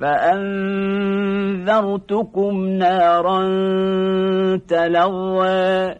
فأنذرتكم نارا تلوى